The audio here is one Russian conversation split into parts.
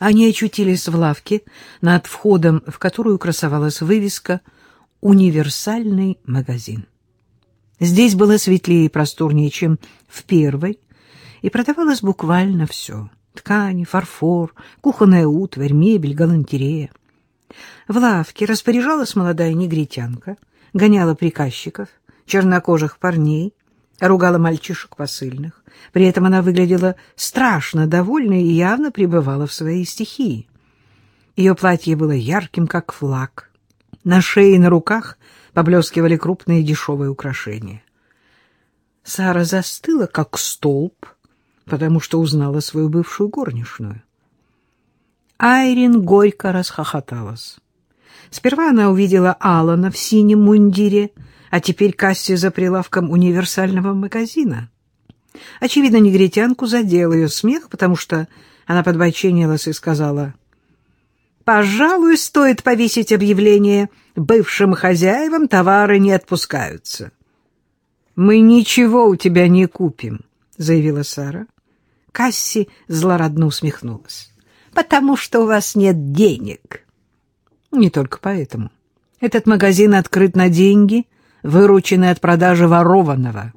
Они очутились в лавке, над входом в которую красовалась вывеска «Универсальный магазин». Здесь было светлее и просторнее, чем в первой, и продавалось буквально все — ткани, фарфор, кухонная утварь, мебель, галантерея. В лавке распоряжалась молодая негритянка, гоняла приказчиков, чернокожих парней, ругала мальчишек посыльных. При этом она выглядела страшно довольной и явно пребывала в своей стихии. Ее платье было ярким, как флаг. На шее и на руках поблескивали крупные дешевые украшения. Сара застыла, как столб, потому что узнала свою бывшую горничную. Айрин горько расхохоталась. Сперва она увидела Алана в синем мундире, а теперь Касси за прилавком универсального магазина. Очевидно, негритянку задел ее смех, потому что она подбоченилась и сказала, «Пожалуй, стоит повесить объявление. Бывшим хозяевам товары не отпускаются». «Мы ничего у тебя не купим», — заявила Сара. Касси злорадно усмехнулась. «Потому что у вас нет денег». «Не только поэтому. Этот магазин открыт на деньги, вырученные от продажи ворованного».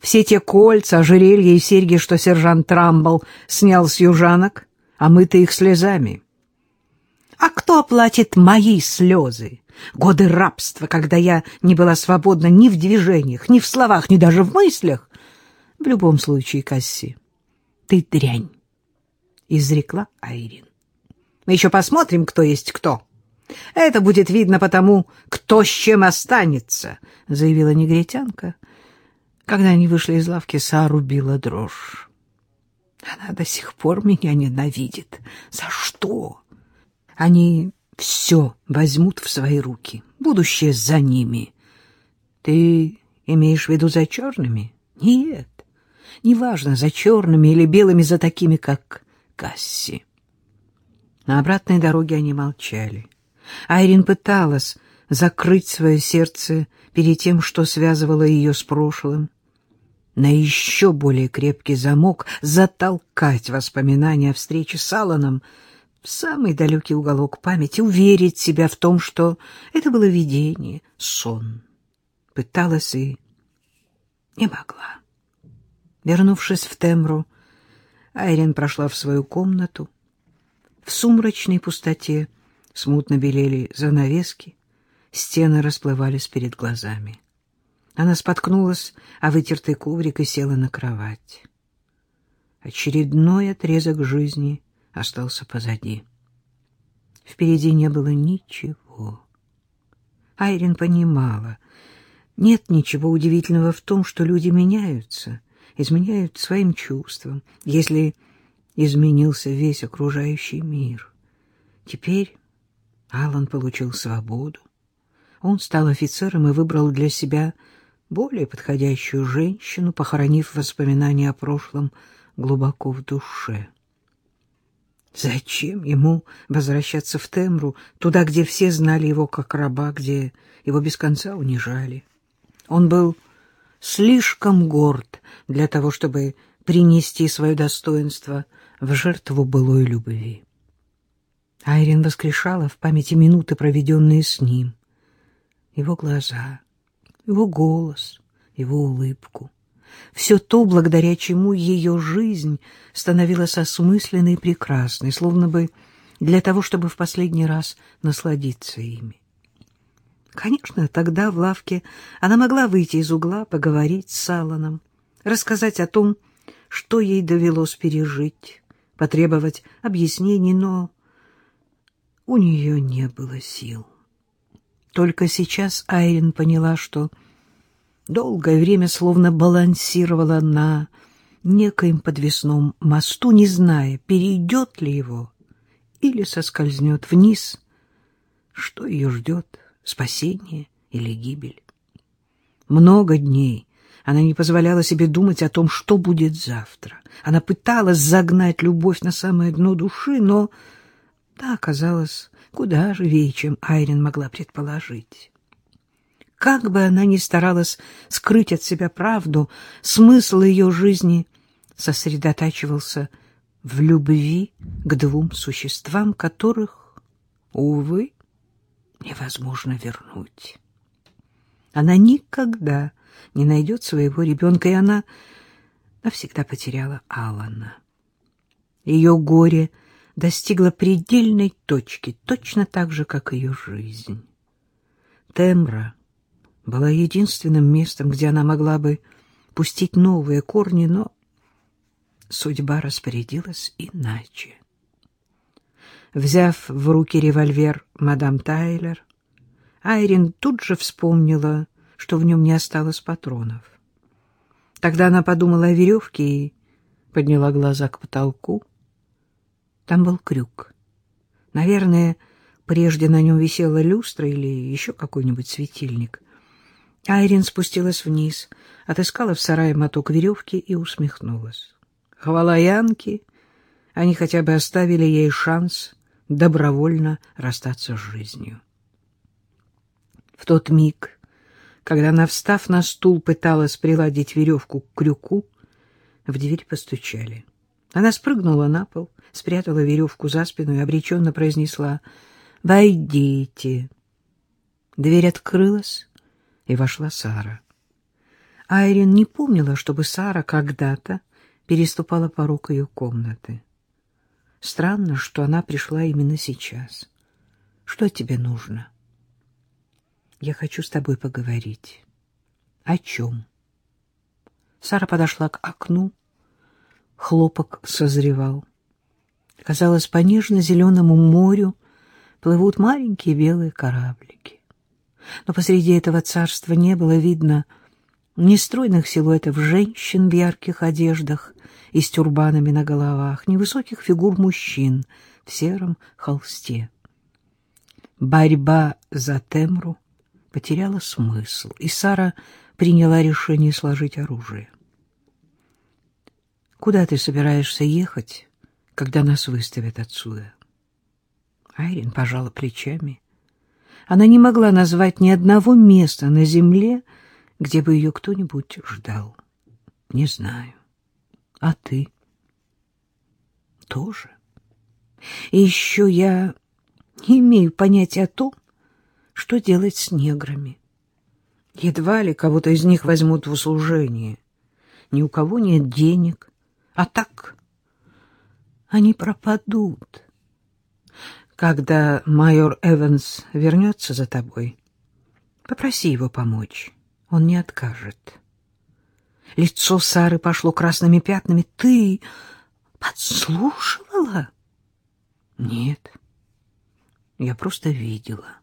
Все те кольца, ожерелья и серьги, что сержант Трамбл снял с южанок, омыты их слезами. А кто оплатит мои слезы? Годы рабства, когда я не была свободна ни в движениях, ни в словах, ни даже в мыслях. В любом случае, Касси, ты дрянь, — изрекла Айрин. Мы еще посмотрим, кто есть кто. Это будет видно потому, кто с чем останется, — заявила негритянка. Когда они вышли из лавки, Сару била дрожь. Она до сих пор меня ненавидит. За что? Они все возьмут в свои руки. Будущее за ними. Ты имеешь в виду за черными? Нет. Неважно, за черными или белыми, за такими, как Касси. На обратной дороге они молчали. Айрин пыталась закрыть свое сердце перед тем, что связывало ее с прошлым, на еще более крепкий замок, затолкать воспоминания о встрече с Алланом в самый далекий уголок памяти, уверить себя в том, что это было видение, сон. Пыталась и не могла. Вернувшись в Темру, Айрин прошла в свою комнату. В сумрачной пустоте смутно белели занавески, стены расплывались перед глазами. Она споткнулась о вытертый коврик и села на кровать. Очередной отрезок жизни остался позади. Впереди не было ничего. Айрин понимала, нет ничего удивительного в том, что люди меняются, изменяют своим чувствам, если изменился весь окружающий мир. Теперь Алан получил свободу. Он стал офицером и выбрал для себя более подходящую женщину, похоронив воспоминания о прошлом глубоко в душе. Зачем ему возвращаться в Темру, туда, где все знали его как раба, где его без конца унижали? Он был слишком горд для того, чтобы принести свое достоинство в жертву былой любви. Айрин воскрешала в памяти минуты, проведенные с ним. Его глаза, его голос, его улыбку. Все то, благодаря чему ее жизнь становилась осмысленной и прекрасной, словно бы для того, чтобы в последний раз насладиться ими. Конечно, тогда в лавке она могла выйти из угла, поговорить с Саланом, рассказать о том, что ей довелось пережить, потребовать объяснений, но у нее не было сил. Только сейчас Айрин поняла, что долгое время словно балансировала на некоем подвесном мосту, не зная, перейдет ли его или соскользнет вниз, что ее ждет, спасение или гибель. Много дней она не позволяла себе думать о том, что будет завтра. Она пыталась загнать любовь на самое дно души, но та оказалась куда живее, чем Айрин могла предположить. Как бы она ни старалась скрыть от себя правду, смысл ее жизни сосредотачивался в любви к двум существам, которых, увы, невозможно вернуть. Она никогда не найдет своего ребенка, и она навсегда потеряла Алана. Ее горе достигло предельной точки, точно так же, как ее жизнь. Тембра была единственным местом, где она могла бы пустить новые корни, но судьба распорядилась иначе. Взяв в руки револьвер мадам Тайлер, Айрин тут же вспомнила, что в нем не осталось патронов. Тогда она подумала о веревке и подняла глаза к потолку. Там был крюк. Наверное, прежде на нем висела люстра или еще какой-нибудь светильник. Айрин спустилась вниз, отыскала в сарае моток веревки и усмехнулась. Хвала Янке, они хотя бы оставили ей шанс добровольно расстаться с жизнью. В тот миг, когда она, встав на стул, пыталась приладить веревку к крюку, в дверь постучали. Она спрыгнула на пол, спрятала веревку за спину и обреченно произнесла «Войдите». Дверь открылась, и вошла Сара. Айрин не помнила, чтобы Сара когда-то переступала порог ее комнаты. Странно, что она пришла именно сейчас. Что тебе нужно? Я хочу с тобой поговорить. О чем? Сара подошла к окну. Хлопок созревал. Казалось, по нежно-зеленому морю плывут маленькие белые кораблики. Но посреди этого царства не было видно ни стройных силуэтов женщин в ярких одеждах, и с тюрбанами на головах, невысоких фигур мужчин в сером холсте. Борьба за Темру потеряла смысл, и Сара приняла решение сложить оружие. «Куда ты собираешься ехать, когда нас выставят отсюда?» Айрин пожала плечами. Она не могла назвать ни одного места на земле, где бы ее кто-нибудь ждал. «Не знаю. А ты? Тоже. И еще я не имею понятия о том, что делать с неграми. Едва ли кого-то из них возьмут в услужение. Ни у кого нет денег. А так они пропадут. Когда майор Эванс вернется за тобой, попроси его помочь. Он не откажет. Лицо Сары пошло красными пятнами. Ты подслушивала? Нет. Я просто видела.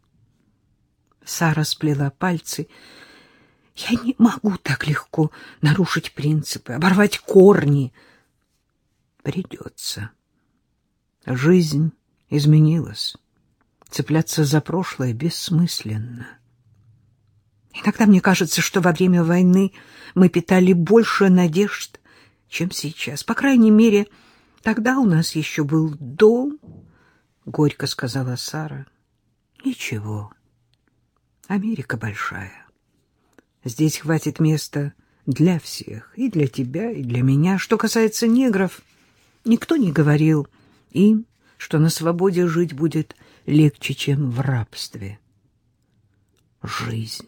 Сара сплела пальцы. Я не могу так легко нарушить принципы, оборвать корни. Придется. Жизнь изменилась. Цепляться за прошлое бессмысленно. Иногда мне кажется, что во время войны мы питали больше надежд, чем сейчас. По крайней мере, тогда у нас еще был дом, — горько сказала Сара. Ничего. Америка большая. Здесь хватит места для всех, и для тебя, и для меня. Что касается негров, никто не говорил им, что на свободе жить будет легче, чем в рабстве. Жизнь.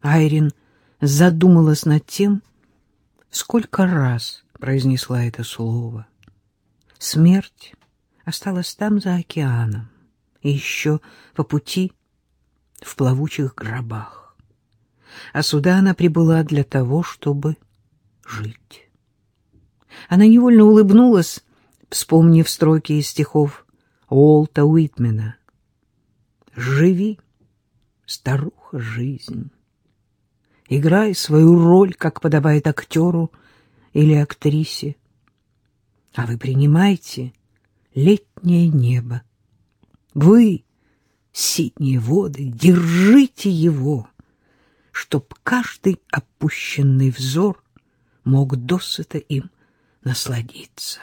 Айрин задумалась над тем, сколько раз произнесла это слово. Смерть осталась там, за океаном, и еще по пути в плавучих гробах. А сюда она прибыла для того, чтобы жить. Она невольно улыбнулась, вспомнив строки из стихов Уолта Уитмена. «Живи, старуха, жизнь». Играй свою роль, как подобает актеру или актрисе. А вы принимайте летнее небо. Вы, синие воды, держите его, чтоб каждый опущенный взор мог досыта им насладиться.